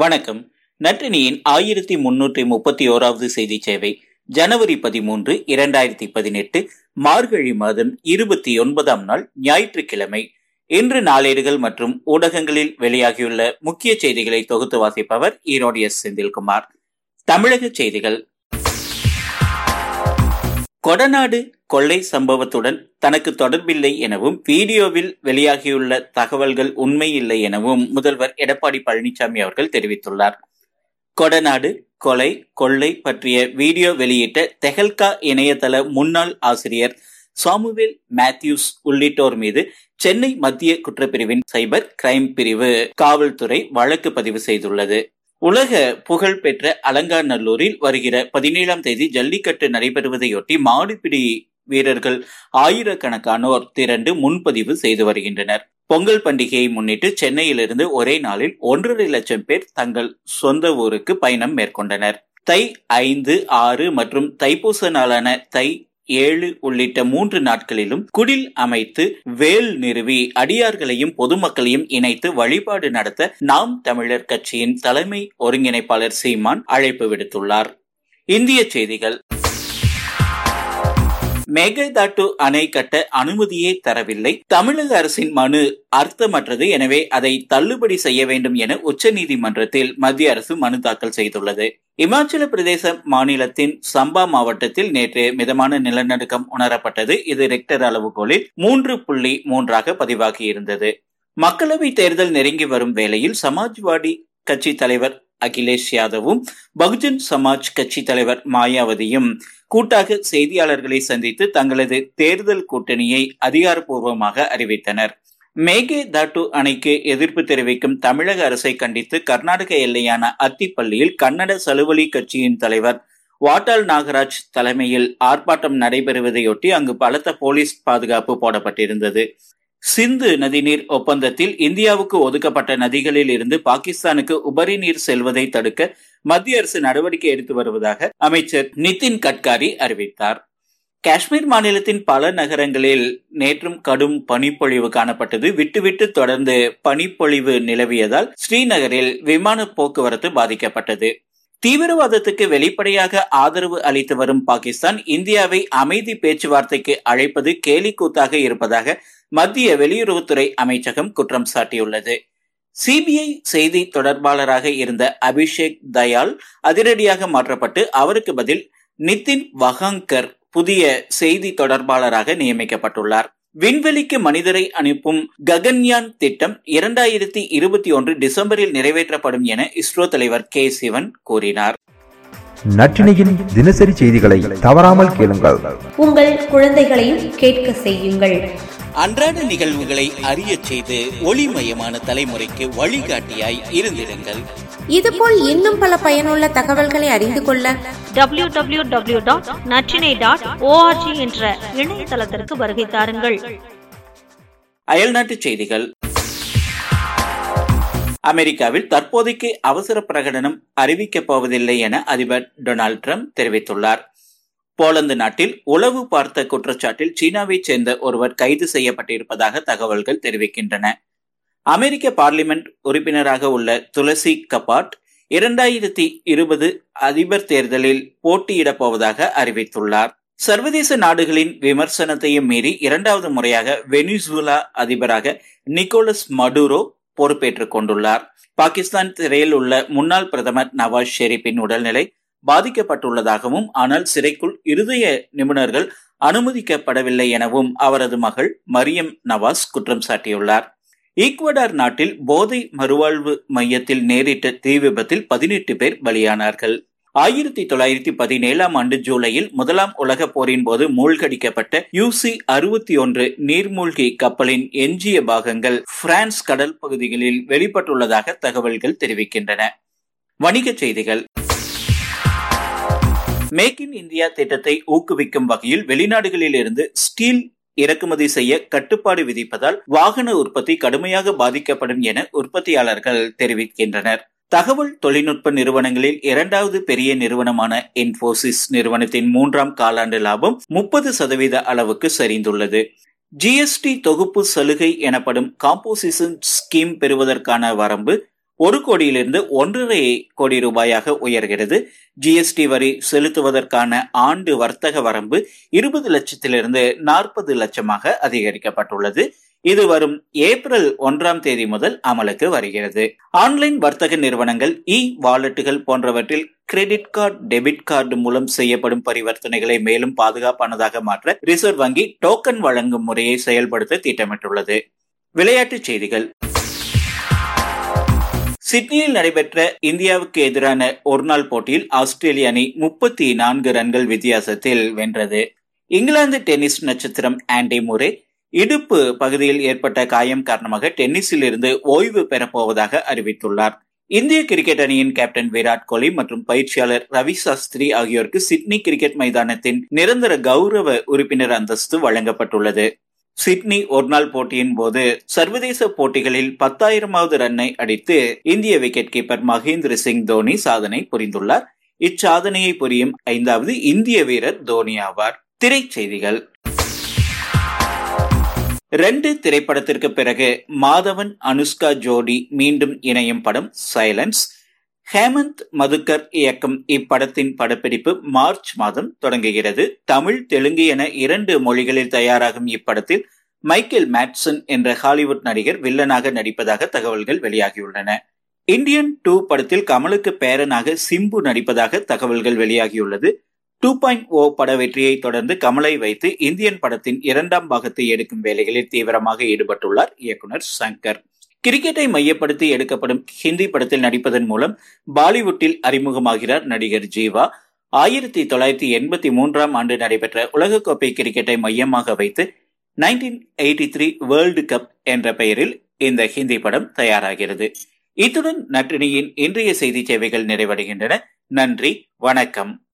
வணக்கம். நற்றினியின் ஆயிரத்தி முன்னூற்றி முப்பத்தி ஓராவது செய்தி சேவை ஜனவரி பதிமூன்று இரண்டாயிரத்தி பதினெட்டு மார்கழி மாதம் இருபத்தி ஒன்பதாம் நாள் ஞாயிற்றுக்கிழமை. இன்று நாளேடுகள் மற்றும் ஊடகங்களில் வெளியாகியுள்ள முக்கிய செய்திகளை தொகுத்து வாசிப்பவர் ஈரோடு எஸ் செந்தில்குமார். தமிழக செய்திகள் கொடநாடு கொள்ளை சம்பவத்துடன் தனக்கு தொடர்பில்லை எனவும் வீடியோவில் வெளியாகியுள்ள தகவல்கள் உண்மையில்லை எனவும் முதல்வர் எடப்பாடி பழனிசாமி அவர்கள் தெரிவித்துள்ளார். கொடநாடு கொலை கொள்ளை பற்றிய வீடியோ வெளியிட்ட தெஹல்கா இணையதள முன்னாள் ஆசிரியர் சாமுவேல் மேத்யூஸ் உள்ளிட்டோர் மீது சென்னை மத்திய குற்றப்பிரிவின் சைபர் கிரைம் பிரிவு காவல்துறை வழக்கு பதிவு செய்துள்ளது. உலக புகழ்பெற்ற அலங்காநல்லூரில் வருகிற பதினேழாம் தேதி ஜல்லிக்கட்டு நடைபெறுவதையொட்டி மாடுபிடி வீரர்கள் ஆயிரக்கணக்கானோர் திரண்டு முன்பதிவு செய்து வருகின்றனர். பொங்கல் பண்டிகையை முன்னிட்டு சென்னையிலிருந்து ஒரே நாளில் ஒன்றரை லட்சம் பேர் தங்கள் சொந்த ஊருக்கு பயணம் மேற்கொண்டனர். தை ஐந்து ஆறு மற்றும் தைப்பூச நாளான தை ஏழு உள்ளிட்ட மூன்று நாட்களிலும் குடில் அமைத்து வேல் நிறுவி அடியார்களையும் பொதுமக்களையும் இணைத்து வழிபாடு நடத்த நாம் தமிழர் கட்சியின் தலைமை ஒருங்கிணைப்பாளர் சீமான் அழைப்பு விடுத்துள்ளார். இந்திய செய்திகள். மேகதாட்டு அணை கட்ட அனுமதியே தரவில்லை. தமிழக அரசின் மனு அர்த்தமற்றது. எனவே அதை தள்ளுபடி செய்ய வேண்டும் என உச்சநீதிமன்றத்தில் மத்திய அரசு மனு தாக்கல் செய்துள்ளது. இமாச்சல பிரதேச மாநிலத்தின் சம்பா மாவட்டத்தில் நேற்று மிதமான நிலநடுக்கம் உணரப்பட்டது. இது ரெக்டர் அளவுகோலில் மூன்று புள்ளி மூன்றாக பதிவாகியிருந்தது. மக்களவை தேர்தல் நெருங்கி வரும் வேளையில் சமாஜ்வாடி கட்சி தலைவர் அகிலேஷ் யாதவும் பகுஜன் சமாஜ் கட்சி தலைவர் மாயாவதியும் கூட்டாக செய்தியாளர்களை சந்தித்து தங்களது தேர்தல் கூட்டணியை அதிகாரப்பூர்வமாக அறிவித்தனர். மேகே தாட்டு அணைக்கு எதிர்ப்பு தெரிவிக்கும் தமிழக அரசை கண்டித்து கர்நாடக எல்லையான அத்திப்பள்ளியில் கன்னட சலுவலி கட்சியின் தலைவர் வாட்டால் நாகராஜ் தலைமையில் ஆர்ப்பாட்டம் நடைபெறுவதையொட்டி அங்கு பலத்த போலீஸ் பாதுகாப்பு போடப்பட்டிருந்தது. சிந்து நதிநீர் ஒப்பந்தத்தில் இந்தியாவுக்கு ஒதுக்கப்பட்ட நதிகளில் இருந்து பாகிஸ்தானுக்கு உபரி நீர் செல்வதை தடுக்க மத்திய அரசு நடவடிக்கை எடுத்து வருவதாக அமைச்சர் நிதின் கட்காரி அறிவித்தார். காஷ்மீர் மாநிலத்தின் பல நகரங்களில் நேற்றும் கடும் பனிப்பொழிவு காணப்பட்டது. விட்டுவிட்டு தொடர்ந்து பனிப்பொழிவு நிலவியதால் ஸ்ரீநகரில் விமான போக்குவரத்து பாதிக்கப்பட்டது. தீவிரவாதத்துக்கு வெளிப்படையாக ஆதரவு அளித்து வரும் பாகிஸ்தான் இந்தியாவை அமைதி பேச்சுவார்த்தைக்கு அழைப்பது கேலிக்கூத்தாக இருப்பதாக மத்திய வெளியுறவுத்துறை அமைச்சகம் குற்றம் சாட்டியுள்ளது. சிபிஐ செய்தி தொடர்பாளராக இருந்த அபிஷேக் தயால் அதிரடியாக மாற்றப்பட்டு அவருக்கு பதில் நிதின் வகாங்கர் புதிய செய்தி தொடர்பாளராக நியமிக்கப்பட்டுள்ளார். விண்வெளிக்கு மனிதரை அனுப்பும் ககன்யான் திட்டம் இரண்டாயிரத்தி இருபத்தி ஒன்று டிசம்பரில் நிறைவேற்றப்படும் என இஸ்ரோ தலைவர் கே சிவன் கூறினார். நற்றினையின் தினசரி செய்திகளை தவறாமல் கேளுங்கள். உங்கள் குழந்தைகளையும் கேட்க செய்யுங்கள். அன்றாட நிகழ்வுகளை அறிய செய்து ஒளிமயமான தலைமுறைக்கு வழிகாட்டியாய் இருந்திருங்கள் இதுபோல் இன்னும் பல பயனுள்ள தகவல்களை அறிந்து கொள்ள W W W dot Natrinai dot ORG என்ற இணையதளத்திற்கு வருகை தாருங்கள். அயல்நாட்டு செய்திகள். அமெரிக்காவில் தற்போதைக்கு அவசர பிரகடனம் அறிவிக்கப் போவதில்லை என அதிபர் டொனால்டு ட்ரம்ப் தெரிவித்துள்ளார். போலந்து நாட்டில் உளவு பார்த்த குற்றச்சாட்டில் சீனாவைச் சேர்ந்த ஒருவர் கைது செய்யப்பட்டிருப்பதாக தகவல்கள் தெரிவிக்கின்றன. அமெரிக்க பார்லிமெண்ட் உறுப்பினராக உள்ள துளசி கபாட் இரண்டாயிரத்தி இருபது அதிபர் தேர்தலில் போட்டியிடப் போவதாக அறிவித்துள்ளார். சர்வதேச நாடுகளின் விமர்சனத்தையும் மீறி இரண்டாவது முறையாக வெனிசுலா அதிபராக நிக்கோலஸ் மடுரோ பொறுப்பேற்றுக் கொண்டுள்ளார். பாகிஸ்தான் சிறையில் உள்ள முன்னாள் பிரதமர் நவாஸ் ஷெரீப்பின் உடல்நிலை பாதிக்கப்பட்டுள்ளதாகவும் ஆனால் சிறைக்குள் இருதய நிபுணர்கள் அனுமதிக்கப்படவில்லை எனவும் அவரது மகள் மரியம் நவாஸ் குற்றம் சாட்டியுள்ளார். ஈக்வடார் நாட்டில் போதை மறுவாழ்வு மையத்தில் நேரிட்ட தீ விபத்தில் பதினெட்டு பேர் பலியானார்கள். ஆயிரத்தி தொள்ளாயிரத்தி பதினேழாம் ஆண்டு ஜூலையில் முதலாம் உலக போரின் போது மூழ்கடிக்கப்பட்ட யூசி அறுபத்தி ஒன்று நீர்மூழ்கி கப்பலின் எஞ்சிய பாகங்கள் பிரான்ஸ் கடல் பகுதிகளில் வெளிப்பட்டுள்ளதாக தகவல்கள் தெரிவிக்கின்றன. வணிகச் செய்திகள். மேக் இன் இந்தியா திட்டத்தை ஊக்குவிக்கும் வகையில் வெளிநாடுகளில் இருந்து ஸ்டீல் இறக்குமதி செய்ய கட்டுப்பாடு விதிப்பதால் வாகன உற்பத்தி கடுமையாக பாதிக்கப்படும் என உற்பத்தியாளர்கள் தெரிவிக்கின்றனர். தகவல் தொழில்நுட்ப நிறுவனங்களில் இரண்டாவது பெரிய நிறுவனமான இன்போசிஸ் நிறுவனத்தின் மூன்றாம் காலாண்டு லாபம் முப்பது சதவீத அளவுக்கு சரிந்துள்ளது. ஜிஎஸ்டி தொகுப்பு சலுகை எனப்படும் காம்போசிஷன் ஸ்கீம் பெறுவதற்கான வரம்பு ஒரு கோடியிலிருந்து ஒன்றரை கோடி ரூபாயாக உயர்கிறது. ஜிஎஸ்டி வரி செலுத்துவதற்கான ஆண்டு வர்த்தக வரம்பு இருபது லட்சத்திலிருந்து நாற்பது லட்சமாக அதிகரிக்கப்பட்டுள்ளது. இது வரும் ஏப்ரல் ஒன்றாம் தேதி முதல் அமலுக்கு வருகிறது. ஆன்லைன் வர்த்தக நிறுவனங்கள் இ வாலெட்டுகள் போன்றவற்றில் கிரெடிட் கார்டு டெபிட் கார்டு மூலம் செய்யப்படும் பரிவர்த்தனைகளை மேலும் பாதுகாப்பானதாக மாற்ற ரிசர்வ் வங்கி டோக்கன் வழங்கும் முறையை செயல்படுத்த திட்டமிட்டுள்ளது. விளையாட்டுச் செய்திகள். சிட்னியில் நடைபெற்ற இந்தியாவுக்கு எதிரான ஒருநாள் போட்டியில் ஆஸ்திரேலிய அணி முப்பத்தி நான்கு ரன்கள் வித்தியாசத்தில் வென்றது. இங்கிலாந்து டென்னிஸ் நட்சத்திரம் ஆண்டி முரே இடுப்பு பகுதியில் ஏற்பட்ட காயம் காரணமாக டென்னிஸில் இருந்து ஓய்வு பெறப்போவதாக அறிவித்துள்ளார். இந்திய கிரிக்கெட் அணியின் கேப்டன் விராட் கோலி மற்றும் பயிற்சியாளர் ரவி சாஸ்திரி ஆகியோருக்கு சிட்னி கிரிக்கெட் மைதானத்தின் நிரந்தர கௌரவ உறுப்பினர் அந்தஸ்து வழங்கப்பட்டுள்ளது. சிட்னி ஒருநாள் போட்டியின் போது சர்வதேச போட்டிகளில் பத்தாயிரமாவது ரன்னை அடித்து இந்திய விக்கெட் கீப்பர் மகேந்திர சிங் தோனி சாதனை புரிந்துள்ளார். இச்சாதனையை புரியும் ஐந்தாவது இந்திய வீரர் தோனி ஆவார். திரைச்செய்திகள் ரெண்டு திரைப்படத்திற்கு பிறகு மாதவன் அனுஷ்கா ஜோடி மீண்டும் இணையும் படம் சைலன்ஸ். ஹேமந்த் மதுக்கர் இயக்கம் இப்படத்தின் படப்பிடிப்பு மார்ச் மாதம் தொடங்குகிறது. தமிழ் தெலுங்கு என இரண்டு மொழிகளில் தயாராகும் இப்படத்தில் மைக்கேல் மேட்சன் என்ற ஹாலிவுட் நடிகர் வில்லனாக நடிப்பதாக தகவல்கள் வெளியாகியுள்ளன. இந்தியன் டூ படத்தில் கமலுக்கு பேரனாக சிம்பு நடிப்பதாக தகவல்கள் வெளியாகியுள்ளது. டூ பாயிண்ட் ஓ பட வெற்றியை தொடர்ந்து கமலை வைத்து இந்தியன் படத்தின் இரண்டாம் பாகத்தை எடுக்கும் வேலைகளில் தீவிரமாக ஈடுபட்டுள்ளார் இயக்குனர் சங்கர். கிரிக்கெட்டை மையப்படுத்தி எடுக்கப்படும் ஹிந்தி படத்தில் நடிப்பதன் மூலம் பாலிவுட்டில் அறிமுகமாகிறார் நடிகர் ஜீவா. ஆயிரத்தி தொள்ளாயிரத்தி எண்பத்தி மூன்றாம் ஆண்டு நடைபெற்ற உலகக்கோப்பை கிரிக்கெட்டை மையமாக வைத்து nineteen eighty three world cup என்ற பெயரில் இந்த ஹிந்தி படம் தயாராகிறது. இத்துடன் நற்றினியின் இன்றைய செய்தி சேவைகள் நிறைவடைகின்றன. நன்றி வணக்கம்.